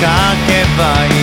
書けばいい